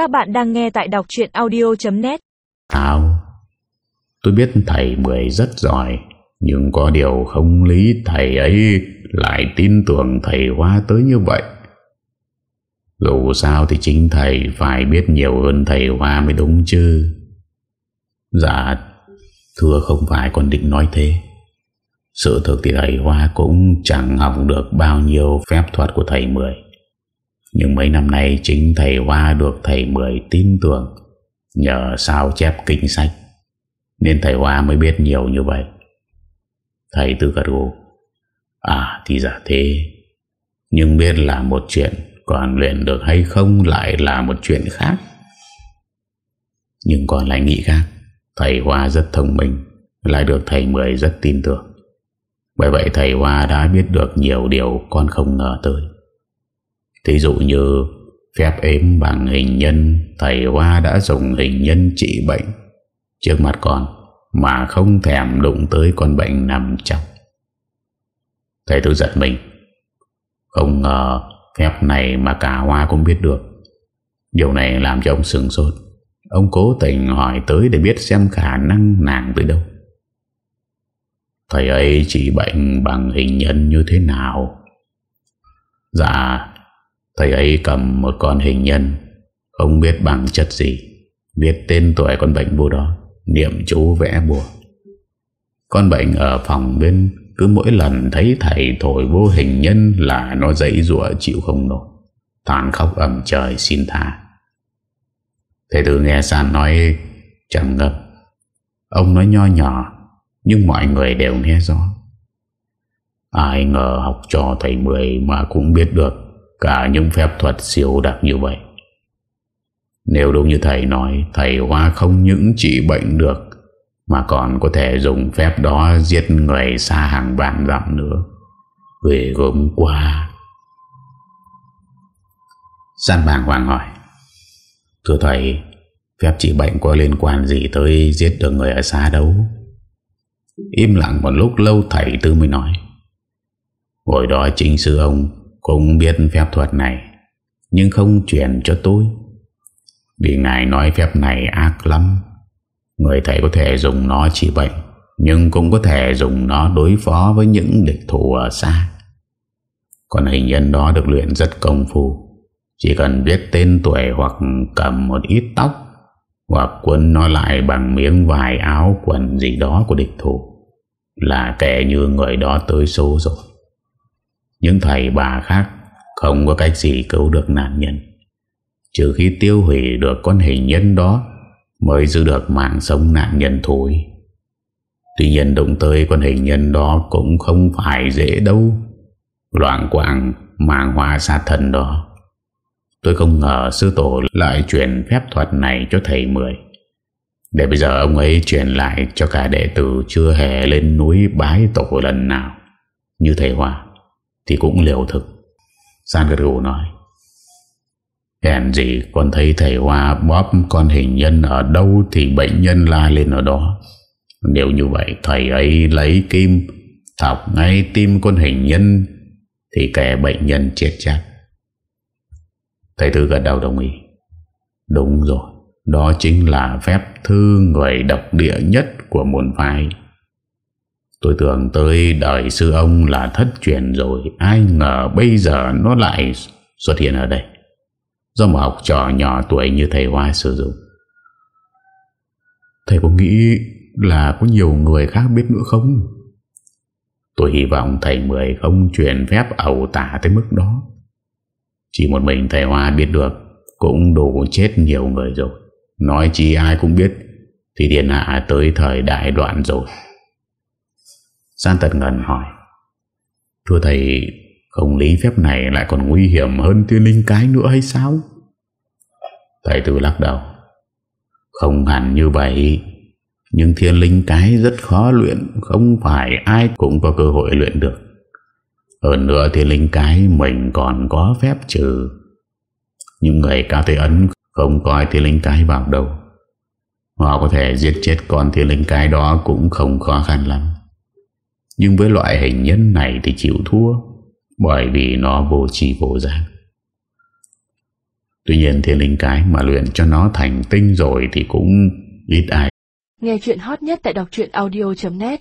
Các bạn đang nghe tại đọc chuyện audio.net Tao, Tôi biết thầy Mười rất giỏi Nhưng có điều không lý thầy ấy lại tin tưởng thầy Hoa tới như vậy. Dù sao thì chính thầy phải biết nhiều hơn thầy Hoa mới đúng chứ. Dạ Thưa không phải con định nói thế. Sự thực thì thầy Hoa cũng chẳng học được bao nhiêu phép thuật của thầy Mười. Nhưng mấy năm nay chính thầy Hoa được thầy Mười tin tưởng Nhờ sao chép kinh sách, Nên thầy Hoa mới biết nhiều như vậy. Thầy tư gật gù À thì giả thế, Nhưng biết là một chuyện Còn luyện được hay không lại là một chuyện khác. Nhưng còn lại nghĩ khác, Thầy Hoa rất thông minh, Lại được thầy Mười rất tin tưởng. Bởi vậy thầy Hoa đã biết được nhiều điều con không ngờ tới. Thí dụ như Phép ếm bằng hình nhân, Thầy Hoa đã dùng hình nhân trị bệnh. Trước mặt con Mà không thèm đụng tới con bệnh nằm trong. Thầy tôi giật mình. Không ngờ Phép này mà cả Hoa cũng biết được. Điều này làm cho ông sừng sốt. Ông cố tình hỏi tới để biết xem khả năng nàng tới đâu. Thầy ấy chỉ bệnh bằng hình nhân như thế nào? Dạ Thầy ấy cầm một con hình nhân, Không biết bằng chất gì, Biết tên tuổi con bệnh vô đó, Niệm chú vẽ bùa. Con bệnh ở phòng bên, Cứ mỗi lần thấy thầy thổi vô hình nhân Là nó dậy rụa chịu không nổi Toàn khóc ẩm trời xin tha. Thầy tử nghe San nói, trầm ngập Ông nói nho nhỏ, Nhưng mọi người đều nghe rõ. Ai ngờ học trò thầy Mười Mà cũng biết được Cả những phép thuật siêu đặc như vậy. Nếu đúng như thầy nói Thầy Hoa không những trị bệnh được Mà còn có thể dùng phép đó Giết người xa hàng vạn dặm nữa. Về gớm qua, San bàng hoàng hỏi Thưa thầy Phép trị bệnh có liên quan gì tới Giết được người ở xa đâu? Im lặng một lúc lâu thầy tư mới nói Hồi đó chính sư ông cũng biết phép thuật này, Nhưng không chuyển cho tôi. Vì ngài nói phép này ác lắm. Người thầy có thể dùng nó trị bệnh, Nhưng cũng có thể dùng nó đối phó với những địch thủ ở xa. Còn hình nhân đó được luyện rất công phu, chỉ cần viết tên tuổi hoặc cầm một ít tóc, Hoặc quấn nó lại bằng miếng vải áo quần gì đó của địch thủ, Là kẻ như người đó tới số rồi. Những thầy bà khác không có cách gì cứu được nạn nhân. Trừ khi tiêu hủy được con hình nhân đó Mới giữ được mạng sống nạn nhân thôi Tuy nhiên đụng tới con hình nhân đó cũng không phải dễ đâu. Loạn quạng mạng hoa sát thần đó. Tôi không ngờ sư tổ lại chuyển phép thuật này cho thầy Mười. Để bây giờ ông ấy chuyển lại cho cả đệ tử chưa hề lên núi bái tổ lần nào. Như thầy Hòa thì cũng liều thực. San gật gù nói, Hèn gì con thấy thầy Hoa bóp con hình nhân ở đâu thì bệnh nhân la lên ở đó. Nếu như vậy, thầy ấy lấy kim, thọc ngay tim con hình nhân Thì kẻ bệnh nhân chết chắc. Thầy Tư gật đầu đồng ý. Đúng rồi, Đó chính là phép thư người độc địa nhất của môn phái. Tôi tưởng tới đời sư ông là thất truyền rồi, Ai ngờ bây giờ nó lại xuất hiện ở đây. Do một học trò nhỏ tuổi như thầy Hoa sử dụng. Thầy có nghĩ là có nhiều người khác biết nữa không? Tôi hy vọng thầy Mười không truyền phép ẩu tả tới mức đó. Chỉ một mình thầy Hoa biết được Cũng đủ chết nhiều người rồi. Nói chi ai cũng biết, Thì điện hạ tới thời đại đoạn rồi. San tật ngần hỏi. Thưa thầy, Không lý phép này lại còn nguy hiểm hơn thiên linh cái nữa hay sao? Thầy tử lắc đầu. Không hẳn như vậy. Nhưng thiên linh cái rất khó luyện, Không phải ai cũng có cơ hội luyện được. Hơn nữa thiên linh cái mình còn có phép trừ. Những người cao thế ấn không coi thiên linh cái vào đâu. Họ có thể giết chết con thiên linh cái đó cũng không khó khăn lắm. Nhưng với loại hình nhân này thì chịu thua, Bởi vì nó vô trì vô giác. Tuy nhiên thiên linh cái mà luyện cho nó thành tinh rồi Thì cũng ít ai Nghe chuyện hot nhất tại đọc audio.net